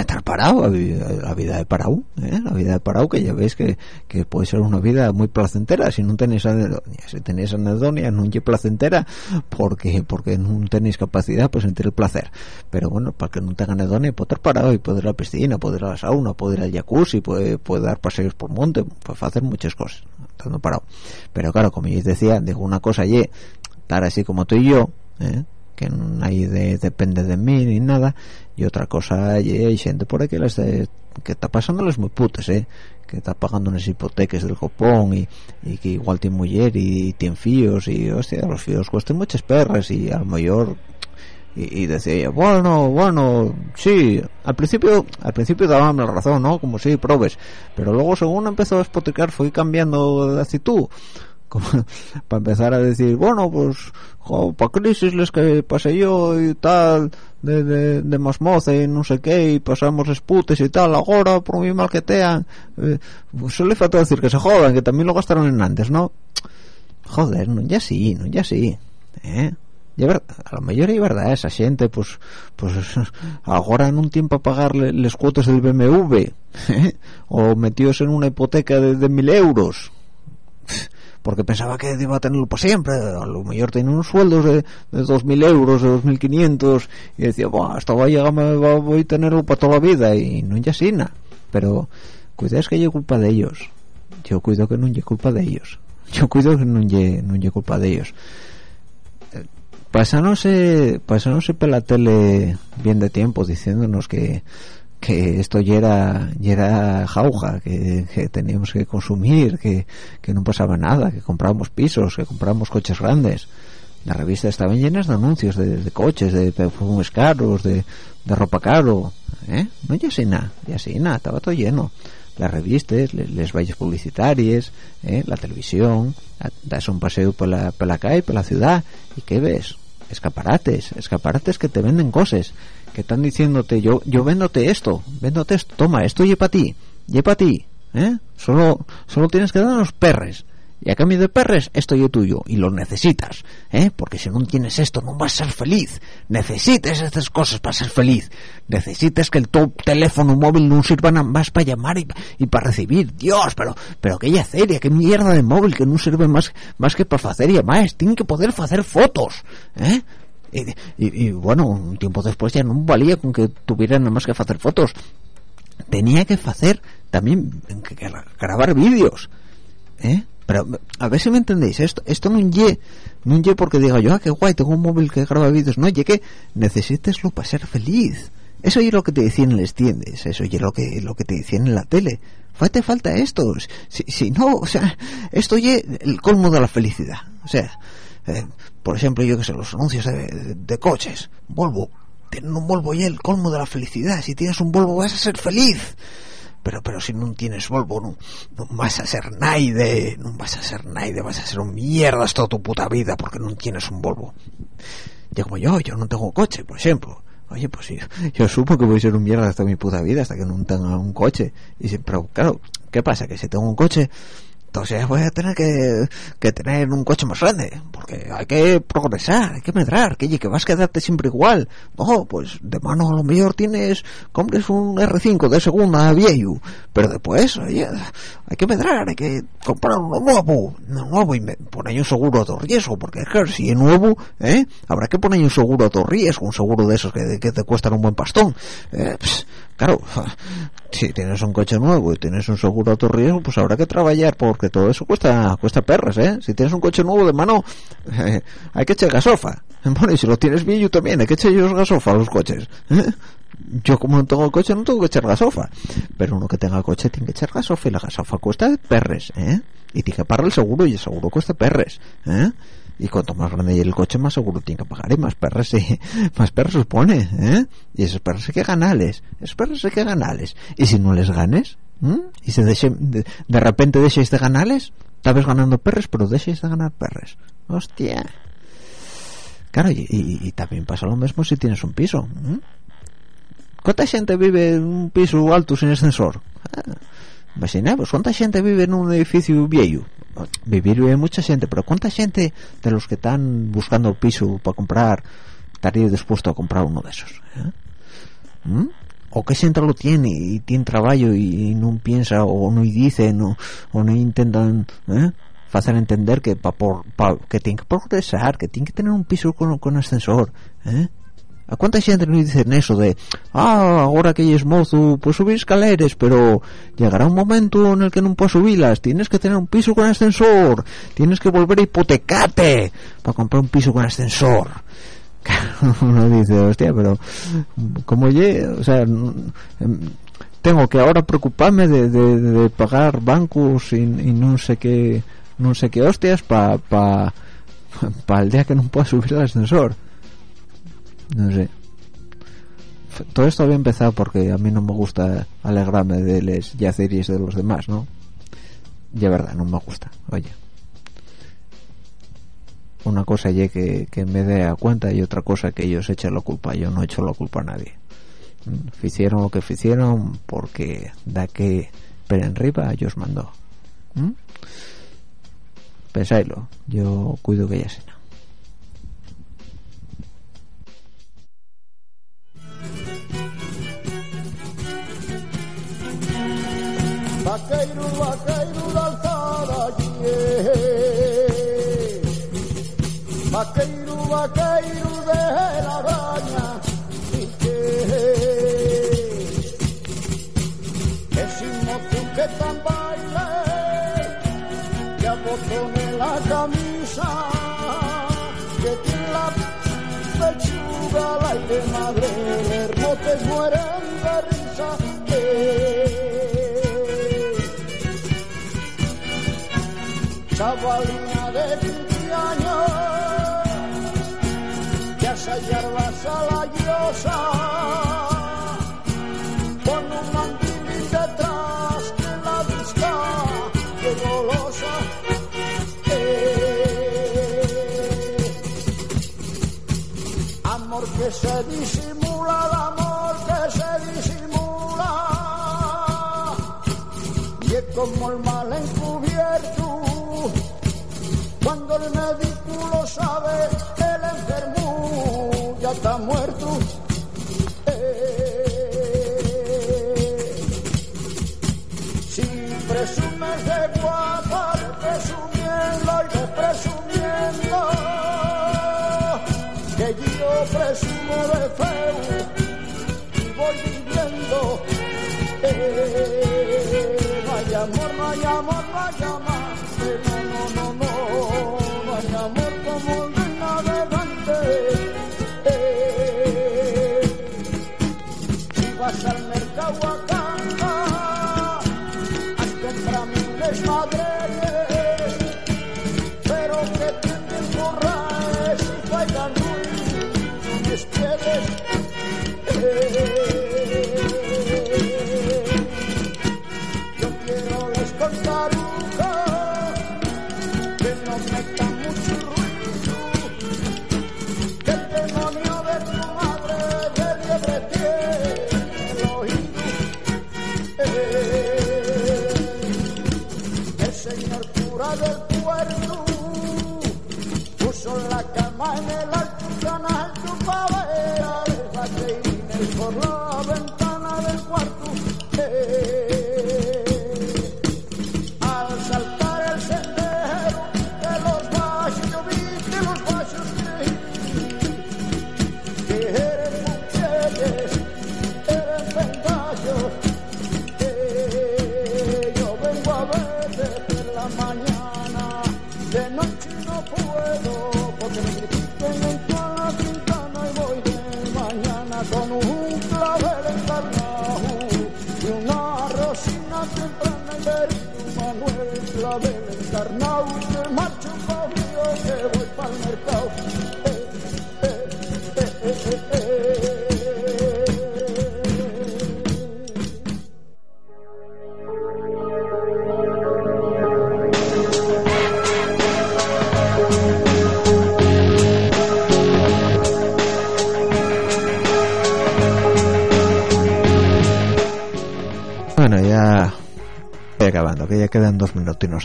B: estar parado la vida de parado ¿eh? la vida de parado que ya veis que, que puede ser una vida muy placentera si no tenéis anedonia si tenéis anedonia no es placentera porque porque no tenéis capacidad para sentir el placer pero bueno para que no tengan anedonia estar parado y puede ir a la piscina puede ir a la sauna puede ir al jacuzzi puede, puede dar paseos por monte puede hacer muchas cosas estando parado pero claro como yo decía digo una cosa allí estar así como tú y yo ¿eh? que nadie de, depende de mí ni nada y otra cosa hay gente por aquí les de, que está pasándoles muy putas eh que está pagando unas hipotecas del copón y, y que igual tiene mujer y, y tiene fíos y hostia los fíos cuestan muchas perras y a lo mejor y, y, decía bueno bueno sí al principio al principio dábame la razón no como si probes pero luego según empezó a espoticar fui cambiando de actitud para empezar a decir bueno pues para crisis les que pasé yo y tal de, de, de y no sé qué y pasamos esputes y tal ahora por muy mal que tean eh, pues le falta decir que se jodan que también lo gastaron en antes ¿no? joder no ya sí no ya sí ¿eh? A lo mejor es verdad esa gente pues pues ahora en un tiempo a pagarle les cuotas del BMW ¿eh? o metidos en una hipoteca de mil euros porque pensaba que iba a tenerlo para siempre. A lo mejor tiene unos sueldos de, de 2.000 euros de 2.500 y decía Buah, hasta va a llegar voy a tenerlo para toda la vida y no ya así pero cuidado es que hay culpa de ellos. Yo cuido que no hay culpa de ellos. Yo cuido que no hay no culpa de ellos. Pasándose pasándose por la tele bien de tiempo diciéndonos que que esto ya era, ya era jauja, que, teníamos que consumir, que, que no pasaba nada, que comprábamos pisos, que comprábamos coches grandes. Las revistas estaban llenas de anuncios de, de coches, de perfumes caros, de, de ropa caro. ¿eh? No ya sé nada, ya sé nada, estaba todo lleno. Las revistas, les, les valles publicitarias, ¿eh? la televisión, das un paseo por la, por la calle, por la ciudad, y ¿qué ves? Escaparates, escaparates que te venden cosas que están diciéndote yo yo véndote esto véndote esto toma esto y para ti y para ti ¿eh? solo solo tienes que dar los perres y a cambio de perres esto yo tuyo y lo necesitas ¿eh? porque si no tienes esto no vas a ser feliz necesitas estas cosas para ser feliz necesitas que el tu teléfono móvil no sirva nada más para llamar y, y para recibir Dios pero pero aquella serie qué mierda de móvil que no sirve más más que para hacer llamadas tiene que poder hacer fotos ¿eh? Y, y, y, bueno, un tiempo después ya no valía con que tuvieran nada más que hacer fotos. Tenía que hacer también que, grabar vídeos. ¿Eh? Pero a ver si me entendéis, esto esto no ye, no ye porque diga yo, ah, qué guay, tengo un móvil que graba vídeos. No, ye que necesiteslo para ser feliz. Eso es lo que te decían en las tiendas, eso es lo que, lo que te decían en la tele. Te falta esto. Si, si no, o sea, esto ye el colmo de la felicidad. O sea, eh, por ejemplo, yo que sé, los anuncios de, coches, Volvo, tienen un Volvo y el colmo de la felicidad, si tienes un Volvo vas a ser feliz, pero pero si no tienes Volvo no, vas a ser naide, no vas a ser naide, vas a ser un mierdas toda tu puta vida porque no tienes un Volvo. Ya como yo, yo no tengo coche, por ejemplo, oye pues yo, yo supo que voy a ser un mierda hasta mi puta vida hasta que no tenga un coche. Y pero claro qué pasa que si tengo un coche entonces voy a tener que, tener un coche más grande porque hay que progresar hay que medrar. Que, que vas a quedarte siempre igual. No pues de mano a lo mejor tienes compres un R5 de segunda viejo pero después oye hay que medrar hay que comprar uno nuevo. Uno nuevo y poner un seguro de riesgo porque es que es nuevo ¿eh? habrá que poner un seguro de riesgo un seguro de esos que, te cuestan un buen pastón. Eh, claro si tienes un coche nuevo y tienes un seguro de riesgo pues habrá que trabajar porque todo eso cuesta cuesta perras eh si tienes un coche nuevo de mano hay que echar gasofa bueno y si lo tienes viejo también hay que echar ellos gasofa a los coches ¿eh? yo como no tengo coche no tengo que echar gasofa pero uno que tenga coche tiene que echar gasofa y la gasofa cuesta perres ¿eh? y tiene que pagar el seguro y el seguro cuesta perres ¿eh? Y cuanto más grande el coche más seguro tiene que pagar y más perros se, más perros se pone ¿eh? y esos perros hay que ganarles esos perros hay que ganarles y si no les ganes ¿m? y se de, repente dejes de ganarles estabas ganando perres pero dejes de ganar perres hostia claro y, también pasa lo mismo si tienes un piso. ¿cuánta gente vive en un piso alto sin ascensor? Ah, pues ¿cuánta gente vive en un edificio viejo? Vivir vive mucha gente pero cuánta gente de los que están buscando piso para comprar estaría dispuesto a comprar uno de esos ¿eh? ¿Mm? o qué gente lo tiene y tiene trabajo y, no piensa o no dice no, o no intentan ¿eh? hacer entender que pa por, pa, que tiene que progresar que tiene que tener un piso con, con ascensor ¿eh? ¿A cuánta gente no dicen eso de, ah, ahora que es mozo, pues subir escaleras, pero llegará un momento en el que no puedes subirlas, tienes que tener un piso con ascensor, tienes que volver a hipotecarte para comprar un piso con ascensor. Uno dice, hostia, pero, como ye, o sea, tengo que ahora preocuparme de, de, pagar bancos y, y, no sé qué, no sé qué hostias para pa, pa el día que no pueda subir el ascensor no sé. Todo esto había empezado porque a mí no me gusta alegrarme de las yaceries de los demás no ya verdad no me gusta oye. Una cosa ya que, que me dé a cuenta y otra cosa que ellos echen la culpa yo no he hecho la culpa a nadie. Hicieron lo que hicieron porque da que pero en arriba ellos mandó ¿Mm? pensáislo yo cuido que ya se no
E: vaqueiro, vaqueiro da alzada Vaqueiro, vaqueiro de la araña Ese mozo que tan baile Que abotone la camisa Que tiene la pechuga la de madre No te mueren chavalina de 15 años que a hierba salayosa con un mantilín detrás que la busca de golosa amor que se disimula el amor que se disimula y es como el mal encubierto el médico lo sabe, el enfermo ya está muerto. Si presumes de guapa, presumiendo y presumiendo, que yo presumo de feo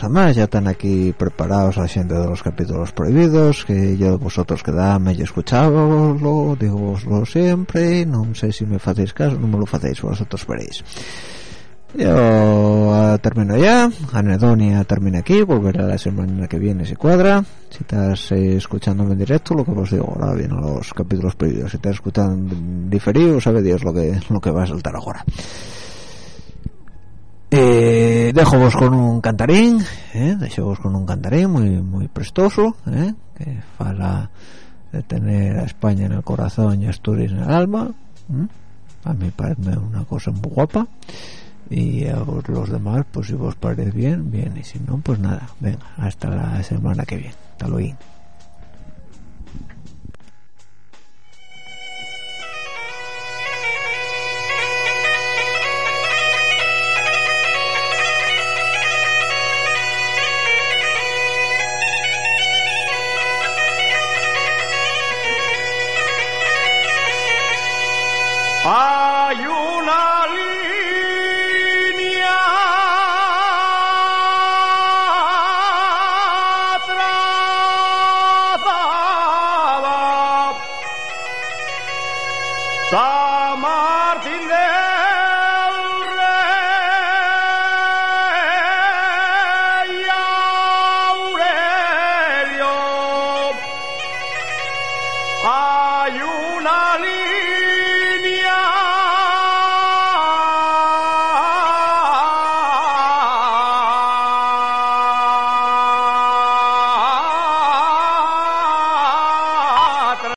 B: dos minutinos a más, ya están aquí preparados la gente de los capítulos prohibidos, que yo vosotros quedadme y escucháoslo, digo siempre, no sé si me hacéis caso, no me lo hacéis, vosotros veréis. Yo ah, termino ya, Anedonia termina aquí, volverá la semana que viene si cuadra. Si estás eh, escuchándome en directo, lo que os digo, ahora vienen los capítulos prohibidos. Si estás escuchando diferido, sabe Dios lo que, lo que va a saltar ahora. Eh, dejo vos con un cantarín, eh, dejo vos con un cantarín muy muy prestoso, eh, que fala de tener a España en el corazón y Asturias en el alma. ¿m? A mí parece una cosa muy guapa. Y a vos los demás, pues si vos parece bien, bien. Y si no, pues nada. Venga, hasta la semana que viene. Hasta luego.